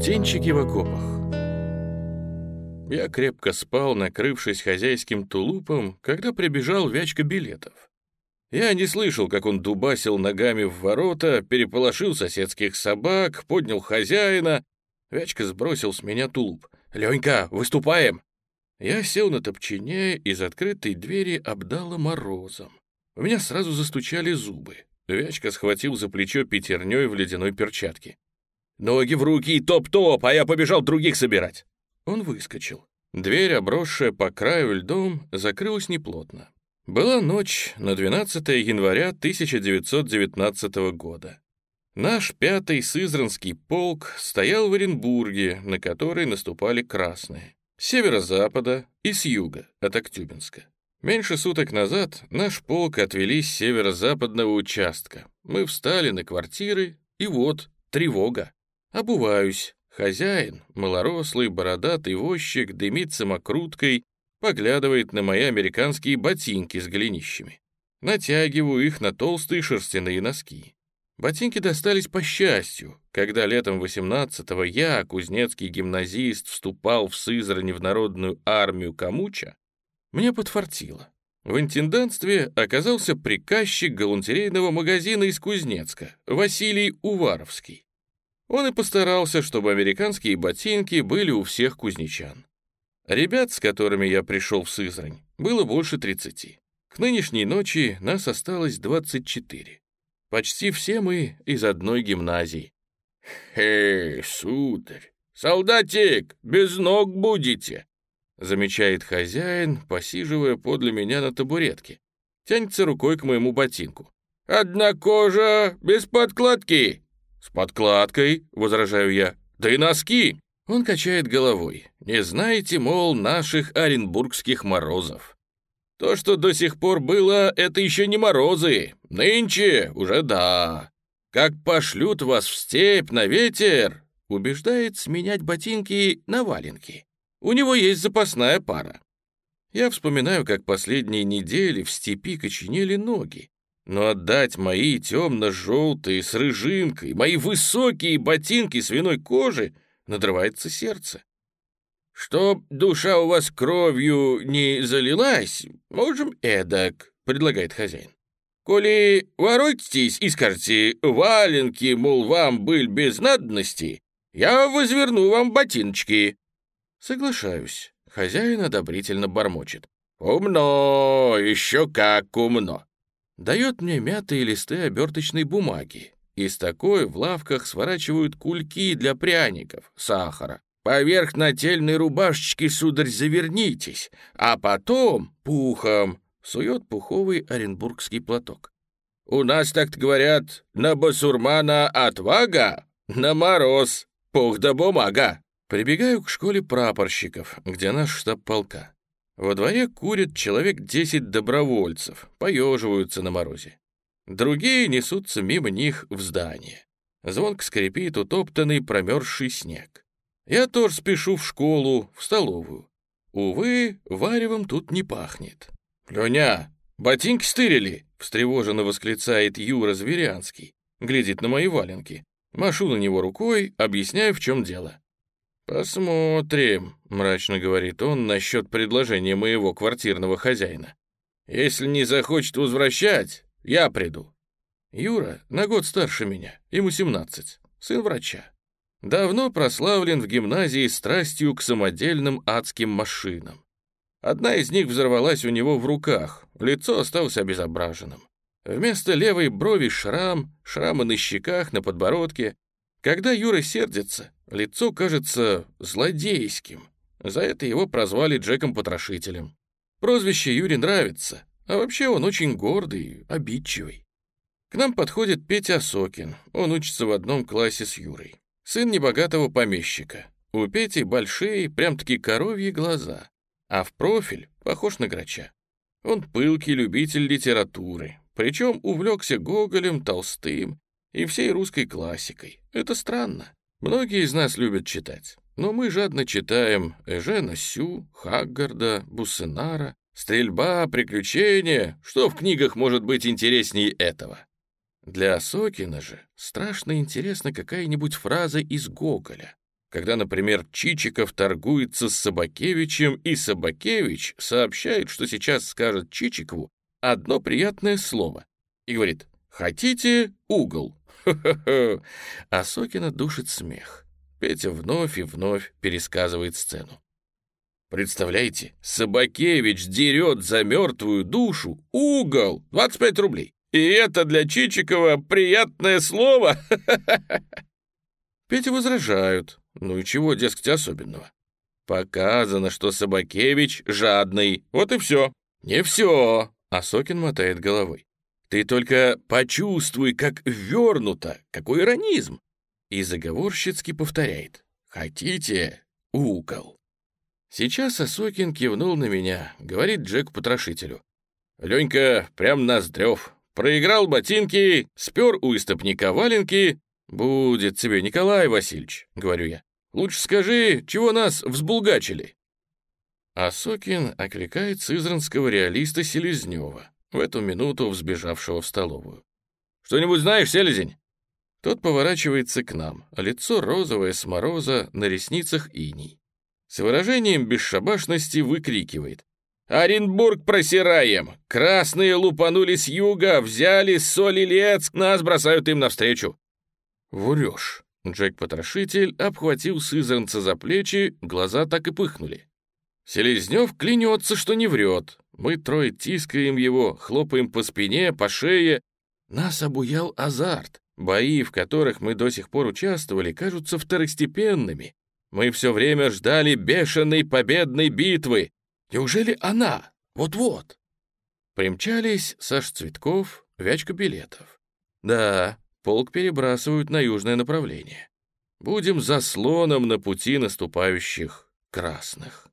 Птенчики в окопах. Я крепко спал, накрывшись хозяйским тулупом, когда прибежал Вячка билетов. Я не слышал, как он дубасил ногами в ворота, переполошил соседских собак, поднял хозяина. Вячка сбросил с меня тулуп. «Ленька, выступаем!» Я сел на топчине, из открытой двери обдало морозом. У меня сразу застучали зубы. Вячка схватил за плечо пятерней в ледяной перчатке. «Ноги в руки и топ-топ, а я побежал других собирать!» Он выскочил. Дверь, обросшая по краю льдом, закрылась неплотно. Была ночь на 12 января 1919 года. Наш пятый Сызранский полк стоял в Оренбурге, на который наступали красные. С северо-запада и с юга, от Актюбинска. Меньше суток назад наш полк отвели с северо-западного участка. Мы встали на квартиры, и вот тревога. Обуваюсь. Хозяин, малорослый, бородатый возчик, дымит самокруткой, поглядывает на мои американские ботинки с голенищами. Натягиваю их на толстые шерстяные носки. Ботинки достались по счастью. Когда летом 18-го я, кузнецкий гимназист, вступал в Сызрани в народную армию Камуча, мне подфартило. В интендантстве оказался приказчик галантерейного магазина из Кузнецка, Василий Уваровский. Он и постарался, чтобы американские ботинки были у всех кузнечан. Ребят, с которыми я пришел в Сызрань, было больше 30. К нынешней ночи нас осталось 24. Почти все мы из одной гимназии. «Эй, сударь, солдатик, без ног будете!» замечает хозяин, посиживая подле меня на табуретке. Тянется рукой к моему ботинку. «Одна кожа, без подкладки!» «С подкладкой», — возражаю я. «Да и носки!» Он качает головой. «Не знаете, мол, наших оренбургских морозов. То, что до сих пор было, это еще не морозы. Нынче уже да. Как пошлют вас в степь на ветер, убеждает сменять ботинки на валенки. У него есть запасная пара. Я вспоминаю, как последние недели в степи коченели ноги. Но отдать мои темно-желтые с рыжинкой, мои высокие ботинки свиной кожи надрывается сердце. «Чтоб душа у вас кровью не залилась, можем эдак», — предлагает хозяин. «Коли воротитесь и скажете, валенки, мол, вам был без надобности, я возверну вам ботиночки». Соглашаюсь. Хозяин одобрительно бормочет. «Умно, еще как умно!» Дает мне мятые листы оберточной бумаги. Из такой в лавках сворачивают кульки для пряников, сахара. Поверх нательной рубашечки, сударь, завернитесь, а потом пухом сует пуховый оренбургский платок. У нас, так говорят, на басурмана отвага, на мороз, пух да бумага. Прибегаю к школе прапорщиков, где наш штаб полка. Во дворе курят человек десять добровольцев, поеживаются на морозе. Другие несутся мимо них в здание. Звонко скрипит утоптанный промерзший снег. Я тоже спешу в школу, в столовую. Увы, варевом тут не пахнет. «Леня, ботинки стырили!» — встревоженно восклицает Юра Зверянский. Глядит на мои валенки. Машу на него рукой, объясняю, в чем дело. «Посмотрим», — мрачно говорит он насчет предложения моего квартирного хозяина. «Если не захочет возвращать, я приду». Юра на год старше меня, ему 17, сын врача. Давно прославлен в гимназии страстью к самодельным адским машинам. Одна из них взорвалась у него в руках, лицо осталось обезображенным. Вместо левой брови шрам, шрамы на щеках, на подбородке. Когда Юра сердится, Лицо кажется злодейским. За это его прозвали Джеком-потрошителем. Прозвище Юре нравится, а вообще он очень гордый, обидчивый. К нам подходит Петя Сокин, он учится в одном классе с Юрой. Сын небогатого помещика. У Пети большие, прям-таки коровьи глаза, а в профиль похож на грача. Он пылкий любитель литературы, причем увлекся Гоголем, Толстым и всей русской классикой. Это странно. Многие из нас любят читать, но мы жадно читаем Эжена Сю, Хаггарда, Буссенара, стрельба, приключения. Что в книгах может быть интереснее этого? Для Сокина же страшно интересна какая-нибудь фраза из Гоголя. Когда, например, Чичиков торгуется с Собакевичем, и Собакевич сообщает, что сейчас скажет Чичикову одно приятное слово и говорит «Хотите угол?» А Сокина душит смех. Петя вновь и вновь пересказывает сцену. Представляете, Собакевич дерет за мертвую душу угол 25 рублей. И это для Чичикова приятное слово. Петя возражают. Ну и чего, дескать, особенного? Показано, что Собакевич жадный. Вот и все. Не все. А Сокин мотает головой. Ты только почувствуй, как вернуто, какой иронизм. И заговорщицки повторяет. Хотите угол? Сейчас Осокин кивнул на меня, говорит Джек-потрошителю. Ленька прям ноздрев. Проиграл ботинки, спер у истопника валенки. Будет тебе, Николай Васильевич, говорю я. Лучше скажи, чего нас взбулгачили. Осокин окликает сызранского реалиста Селезнева, в эту минуту взбежавшего в столовую. «Что-нибудь знаешь, Селезень?» Тот поворачивается к нам, а лицо розовое с мороза, на ресницах иней. С выражением бесшабашности выкрикивает. «Оренбург просираем! Красные лупанули с юга, взяли Соль-Илецк, нас бросают им навстречу!» «Врешь!» Джек-потрошитель обхватил сызранца за плечи, глаза так и пыхнули. Селезнев клянется, что не врет. Мы трое тискаем его, хлопаем по спине, по шее. Нас обуял азарт. Бои, в которых мы до сих пор участвовали, кажутся второстепенными. Мы все время ждали бешеной победной битвы. Неужели она? Вот-вот. Примчались Саш Цветков, Вячка билетов. Да, полк перебрасывают на южное направление. Будем заслоном на пути наступающих красных.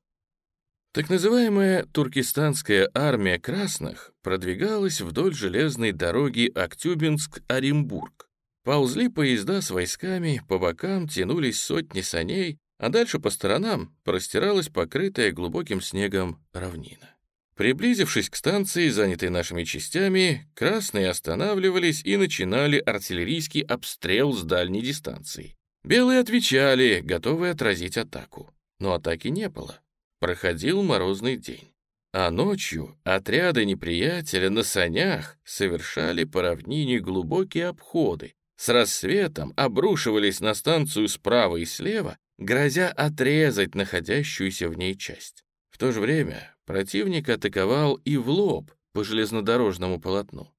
Так называемая туркестанская армия красных продвигалась вдоль железной дороги Актюбинск-Оренбург. Ползли поезда с войсками, по бокам тянулись сотни саней, а дальше по сторонам простиралась покрытая глубоким снегом равнина. Приблизившись к станции, занятой нашими частями, красные останавливались и начинали артиллерийский обстрел с дальней дистанции. Белые отвечали, готовые отразить атаку. Но атаки не было. Проходил морозный день. А ночью отряды неприятеля на санях совершали по равнине глубокие обходы. С рассветом обрушивались на станцию справа и слева грозя отрезать находящуюся в ней часть. В то же время противник атаковал и в лоб по железнодорожному полотну.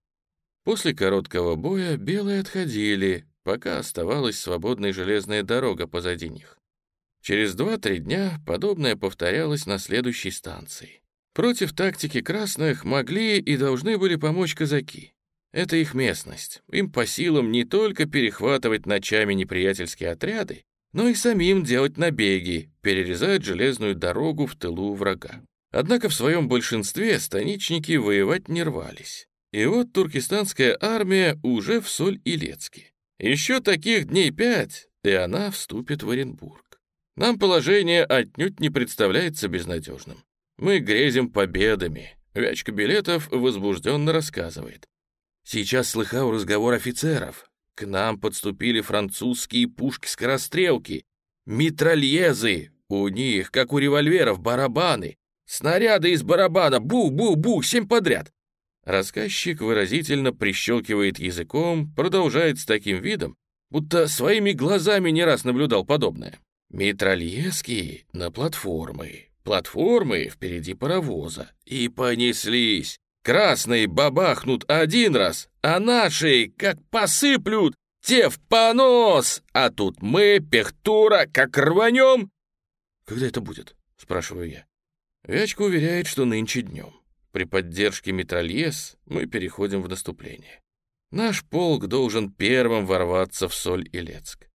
После короткого боя белые отходили, пока оставалась свободная железная дорога позади них. Через два-три дня подобное повторялось на следующей станции. Против тактики красных могли и должны были помочь казаки. Это их местность. Им по силам не только перехватывать ночами неприятельские отряды, но и самим делать набеги, перерезать железную дорогу в тылу врага. Однако в своем большинстве станичники воевать не рвались. И вот туркестанская армия уже в Соль-Илецке. Еще таких дней пять, и она вступит в Оренбург. Нам положение отнюдь не представляется безнадежным. Мы грезим победами. Вячка билетов возбужденно рассказывает. Сейчас слыхал разговор офицеров. К нам подступили французские пушки-скорострелки, митральезы, у них, как у револьверов, барабаны, снаряды из барабана, бу-бу-бу, семь подряд. Рассказчик выразительно прищелкивает языком, продолжает с таким видом, будто своими глазами не раз наблюдал подобное. Митральезки на платформы, платформы впереди паровоза, и понеслись. Красные бабахнут один раз, а наши, как посыплют, те в понос, а тут мы, пехтура, как рванем. Когда это будет? Спрашиваю я. Вячка уверяет, что нынче днем. При поддержке Метрольес мы переходим в наступление. Наш полк должен первым ворваться в Соль-Илецк.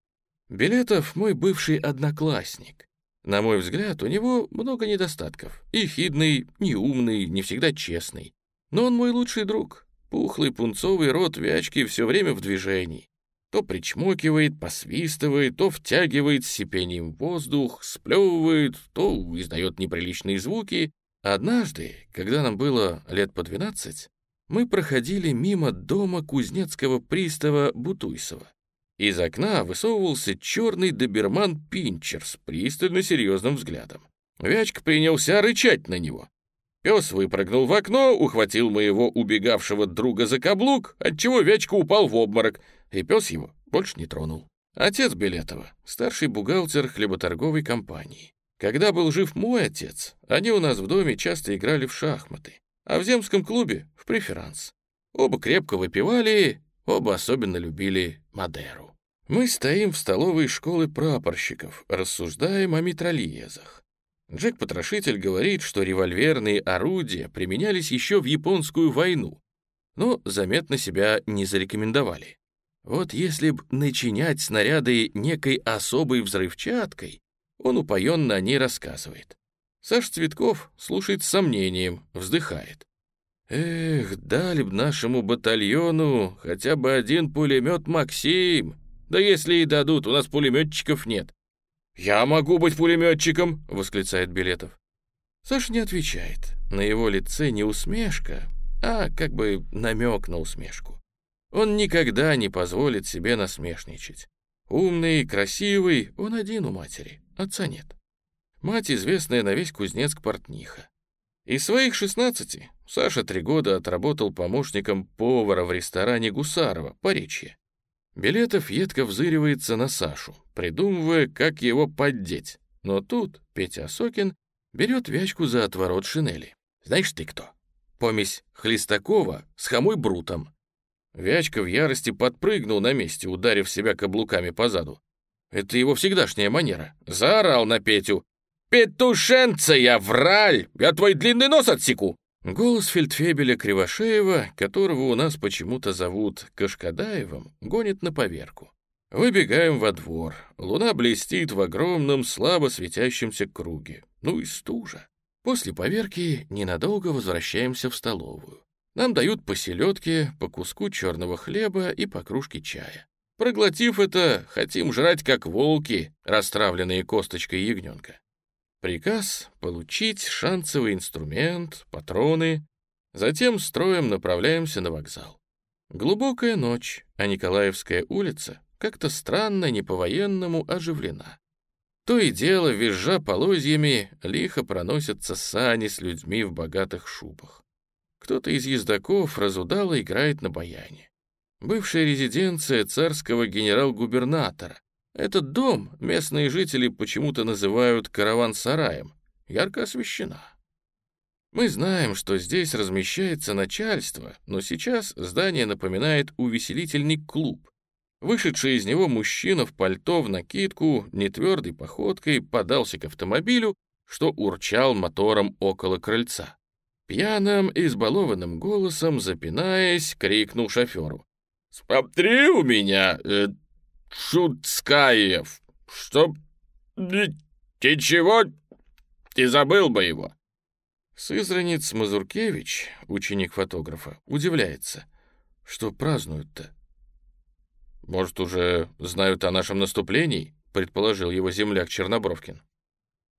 Билетов мой бывший одноклассник. На мой взгляд, у него много недостатков. И хидный, неумный, не всегда честный. Но он мой лучший друг. Пухлый пунцовый рот Вячки все время в движении. То причмокивает, посвистывает, то втягивает с сипением воздух, сплевывает, то издает неприличные звуки. Однажды, когда нам было лет по двенадцать, мы проходили мимо дома кузнецкого пристава Бутуйсова. Из окна высовывался черный доберман-пинчер с пристально серьезным взглядом. Вячка принялся рычать на него. Пес выпрыгнул в окно, ухватил моего убегавшего друга за каблук, отчего Вячка упал в обморок, и пес его больше не тронул. Отец Билетова, старший бухгалтер хлеботорговой компании. Когда был жив мой отец, они у нас в доме часто играли в шахматы, а в земском клубе — в преферанс. Оба крепко выпивали, оба особенно любили Мадеру. Мы стоим в столовой школы прапорщиков, рассуждаем о митральезах. Джек-потрошитель говорит, что револьверные орудия применялись еще в японскую войну, но заметно себя не зарекомендовали. Вот если б начинять снаряды некой особой взрывчаткой, он упоенно о ней рассказывает. Саш Цветков слушает с сомнением, вздыхает. Эх, дали б нашему батальону хотя бы один пулемет «Максим». Да если и дадут, у нас пулеметчиков нет. «Я могу быть пулеметчиком!» — восклицает Билетов. Саша не отвечает. На его лице не усмешка, а как бы намек на усмешку. Он никогда не позволит себе насмешничать. Умный, красивый, он один у матери, отца нет. Мать известная на весь Кузнецк портниха. Из своих 16 Саша три года отработал помощником повара в ресторане Гусарова, Поречье. Билетов едко взыривается на Сашу, придумывая, как его поддеть. Но тут Петя Осокин берет вячку за отворот шинели. «Знаешь ты кто? Помесь Хлестакова с хамой Брутом. Вячка в ярости подпрыгнул на месте, ударив себя каблуками по заду. Это его всегдашняя манера. Заорал на Петю. «Петушенца я, враль! Я твой длинный нос отсеку!» Голос фельдфебеля Кривошеева, которого у нас почему-то зовут Кашкадаевым, гонит на поверку. Выбегаем во двор. Луна блестит в огромном, слабо светящемся круге. Ну и стужа. После поверки ненадолго возвращаемся в столовую. Нам дают по селедке, по куску черного хлеба и по кружке чая. Проглотив это, хотим жрать как волки, расстравленные косточкой ягненка. Приказ — получить шансовый инструмент, патроны. Затем строем направляемся на вокзал. Глубокая ночь, а Николаевская улица как-то странно, не по-военному оживлена. То и дело, визжа полозьями, лихо проносятся сани с людьми в богатых шубах. Кто-то из ездаков разудало играет на баяне. Бывшая резиденция царского генерал-губернатора. Этот дом местные жители почему-то называют караван-сараем. Ярко освещена. Мы знаем, что здесь размещается начальство, но сейчас здание напоминает увеселительный клуб. Вышедший из него мужчина в пальто в накидку, нетвердой походкой подался к автомобилю, что урчал мотором около крыльца. Пьяным, избалованным голосом, запинаясь, крикнул шоферу. «Смотри у меня, э, Шуцкаев, чтоб... Ты чего? Ты забыл бы его!» Сызранец Мазуркевич, ученик фотографа, удивляется. Что празднуют-то? «Может, уже знают о нашем наступлении?» — предположил его земляк Чернобровкин.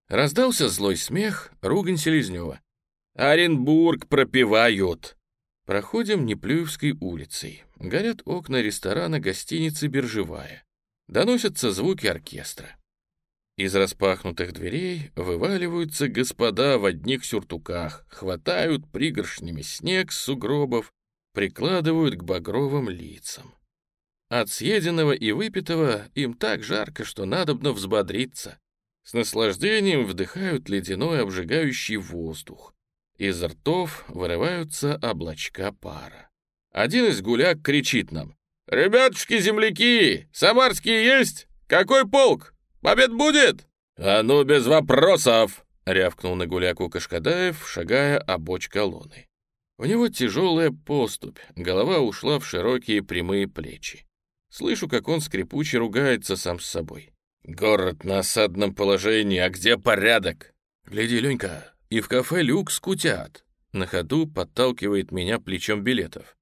Раздался злой смех, ругань Селезнева. Оренбург пропивают!» Проходим Неплюевской улицей. Горят окна ресторана гостиницы «Биржевая». Доносятся звуки оркестра. Из распахнутых дверей вываливаются господа в одних сюртуках, хватают пригоршнями снег с сугробов, прикладывают к багровым лицам. От съеденного и выпитого им так жарко, что надобно взбодриться. С наслаждением вдыхают ледяной обжигающий воздух. Из ртов вырываются облачка пара. Один из гуляк кричит нам. «Ребятушки-земляки, самарские есть? Какой полк? Побед будет?» «А ну, без вопросов!» — рявкнул на гуляку Кашкадаев, шагая обочь колонны. У него тяжелая поступь, голова ушла в широкие прямые плечи. Слышу, как он скрипуче ругается сам с собой. «Город на осадном положении, а где порядок?» «Гляди, Ленька, и в кафе люк скутят. На ходу подталкивает меня плечом билетов.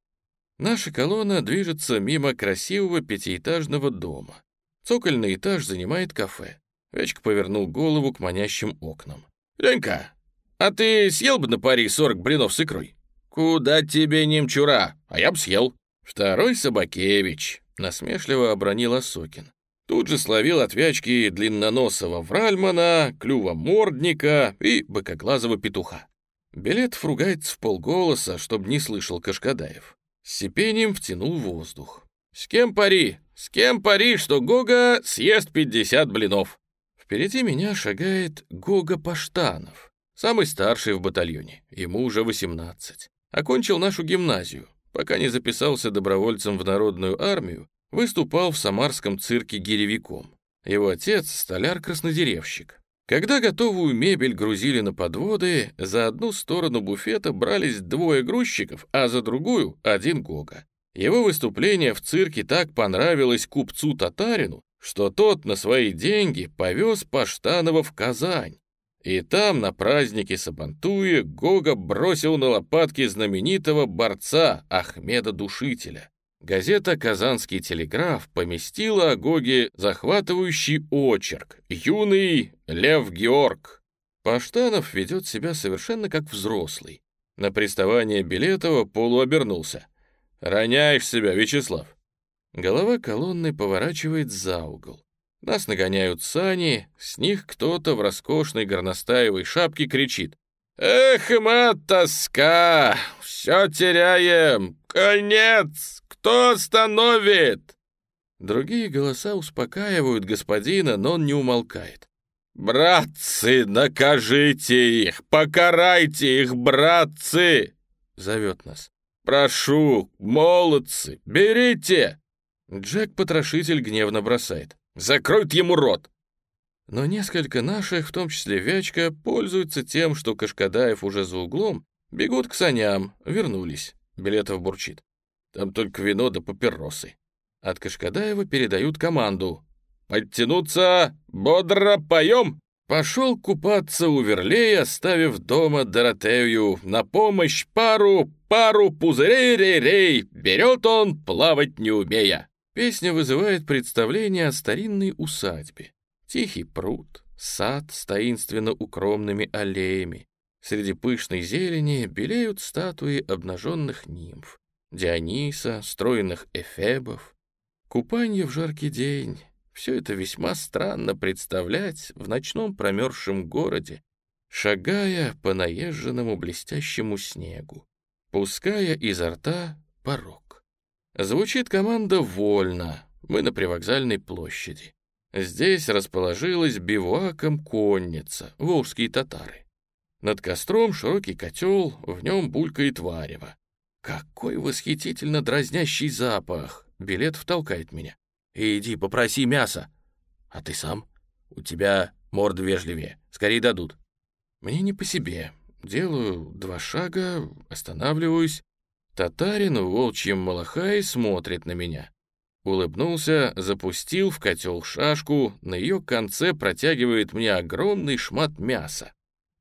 Наша колонна движется мимо красивого пятиэтажного дома. Цокольный этаж занимает кафе. Вячка повернул голову к манящим окнам. «Ленька, а ты съел бы на пари 40 блинов с икрой?» «Куда тебе, немчура? А я б съел». Второй Собакевич. насмешливо обронил Осокин. Тут же словил от вячки длинноносого вральмана, клюва мордника и быкоглазого петуха. Билетов ругается в полголоса, чтобы не слышал Кашкадаев. С сипением втянул воздух. «С кем пари? С кем пари, что Гога съест 50 блинов?» Впереди меня шагает Гога Паштанов, самый старший в батальоне, ему уже 18. Окончил нашу гимназию, пока не записался добровольцем в народную армию, выступал в самарском цирке гиревиком. Его отец — столяр-краснодеревщик. Когда готовую мебель грузили на подводы, за одну сторону буфета брались двое грузчиков, а за другую — один Гога. Его выступление в цирке так понравилось купцу-татарину, что тот на свои деньги повез Паштанова в Казань. И там, на празднике Сабантуя, Гога бросил на лопатки знаменитого борца Ахмеда Душителя. Газета «Казанский телеграф» поместила о Гоге захватывающий очерк «Юный Лев Георг». Паштанов ведет себя совершенно как взрослый. На приставание Билетова полуобернулся. «Роняешь себя, Вячеслав!» Голова колонны поворачивает за угол. Нас нагоняют сани, с них кто-то в роскошной горностаевой шапке кричит. «Эх, мат, тоска! Все теряем! Конец! Кто остановит?» Другие голоса успокаивают господина, но он не умолкает. «Братцы, накажите их! Покарайте их, братцы!» — зовет нас. «Прошу, молодцы, берите!» Джек-потрошитель гневно бросает. «Закроют ему рот!» Но несколько наших, в том числе Вячка, пользуются тем, что Кашкадаев уже за углом, бегут к саням, вернулись. Билетов бурчит. Там только вино да папиросы. От Кашкадаева передают команду. «Подтянуться! Бодро поем!» Пошел купаться у Верлея, оставив дома Доротею. На помощь пару, пару пузырей-рей-рей. Берет он, плавать не умея. Песня вызывает представление о старинной усадьбе. Тихий пруд, сад с таинственно укромными аллеями. Среди пышной зелени белеют статуи обнаженных нимф, Диониса, стройных эфебов. Купание в жаркий день — все это весьма странно представлять в ночном промерзшем городе, шагая по наезженному блестящему снегу, пуская изо рта порог. Звучит команда «Вольно». Мы на привокзальной площади. Здесь расположилась бивуаком конница, волжские татары. Над костром широкий котел, в нем булькает варево. Какой восхитительно дразнящий запах! Билет втолкает меня. Иди, попроси мяса. А ты сам? У тебя морда вежливее. Скорее дадут. Мне не по себе. Делаю два шага, останавливаюсь. Татарин в волчьем малахае смотрит на меня. Улыбнулся, запустил в котел шашку, на ее конце протягивает мне огромный шмат мяса.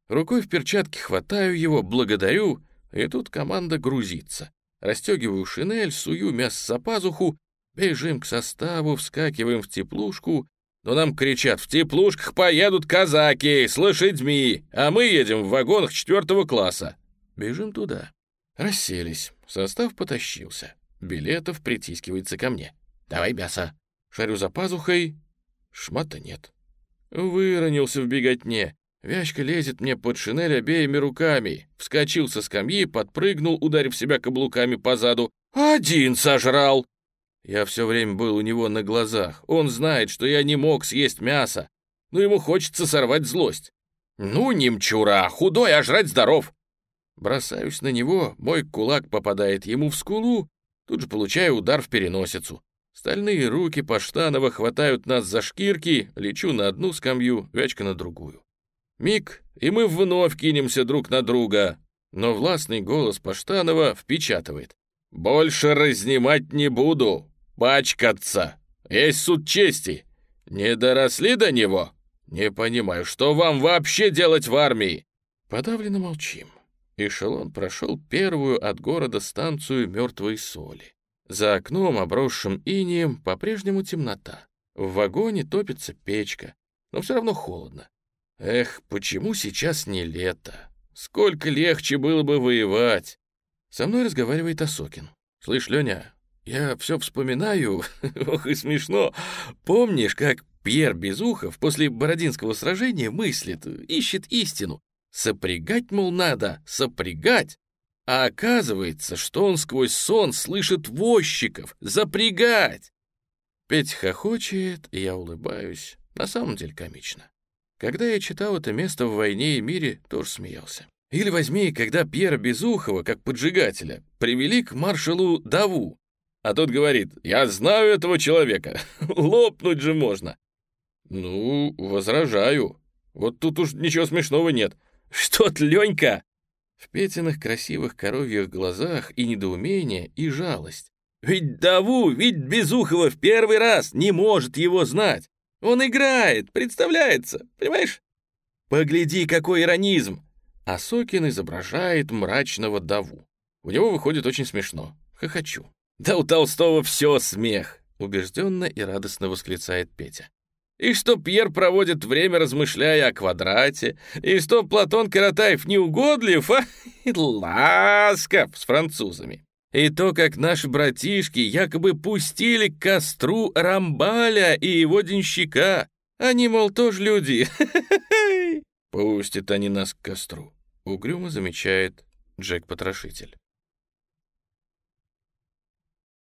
Рукой в перчатке хватаю его, благодарю, и тут команда грузится. Расстегиваю шинель, сую мясо за пазуху, бежим к составу, вскакиваем в теплушку, но нам кричат, в теплушках поедут казаки с лошадьми, а мы едем в вагонах четвертого класса. Бежим туда. Расселись. Состав потащился. Билетов притискивается ко мне. «Давай мясо». Шарю за пазухой. Шмата нет. Выронился в беготне. Вячка лезет мне под шинель обеими руками. Вскочил со скамьи, подпрыгнул, ударив себя каблуками по заду. «Один сожрал!» Я все время был у него на глазах. Он знает, что я не мог съесть мясо. Но ему хочется сорвать злость. «Ну, немчура, худой, а жрать здоров!» Бросаюсь на него, мой кулак попадает ему в скулу, тут же получаю удар в переносицу. Стальные руки Паштанова хватают нас за шкирки, лечу на одну скамью, Вячка на другую. Миг, и мы вновь кинемся друг на друга, но властный голос Паштанова впечатывает. «Больше разнимать не буду, пачкаться, есть суд чести. Не доросли до него? Не понимаю, что вам вообще делать в армии?» Подавленно молчим. Эшелон прошел первую от города станцию мертвой соли. За окном, обросшим инием, по-прежнему темнота. В вагоне топится печка, но все равно холодно. Эх, почему сейчас не лето? Сколько легче было бы воевать. Со мной разговаривает Осокин. Слышь, Леня, Я все вспоминаю, ох и смешно. Помнишь, как Пьер Безухов после Бородинского сражения мыслит, ищет истину? Сопрягать, мол, надо, сопрягать. А оказывается, что он сквозь сон слышит возчиков. Запрягать! Петь хохочет, и я улыбаюсь. На самом деле комично. Когда я читал это место в «Войне и мире», тоже смеялся. Или возьми, когда Пьера Безухова, как поджигателя, привели к маршалу Даву, а тот говорит, я знаю этого человека, лопнуть же можно. Ну, возражаю. Вот тут уж ничего смешного нет. Что-то, Ленька, в Петиных красивых коровьих глазах и недоумение, и жалость. Ведь Даву, ведь Безухова в первый раз не может его знать. Он играет, представляется, понимаешь? Погляди, какой иронизм. А Сокин изображает мрачного Даву. У него выходит очень смешно. Хохочу. Да у Толстого все смех, убежденно и радостно восклицает Петя и что Пьер проводит время, размышляя о квадрате, и что Платон Каратаев не угодлив, а ласков с французами. И то, как наши братишки якобы пустили к костру Рамбаля и его денщика. Они, мол, тоже люди. Пустят они нас к костру, угрюмо замечает Джек-потрошитель.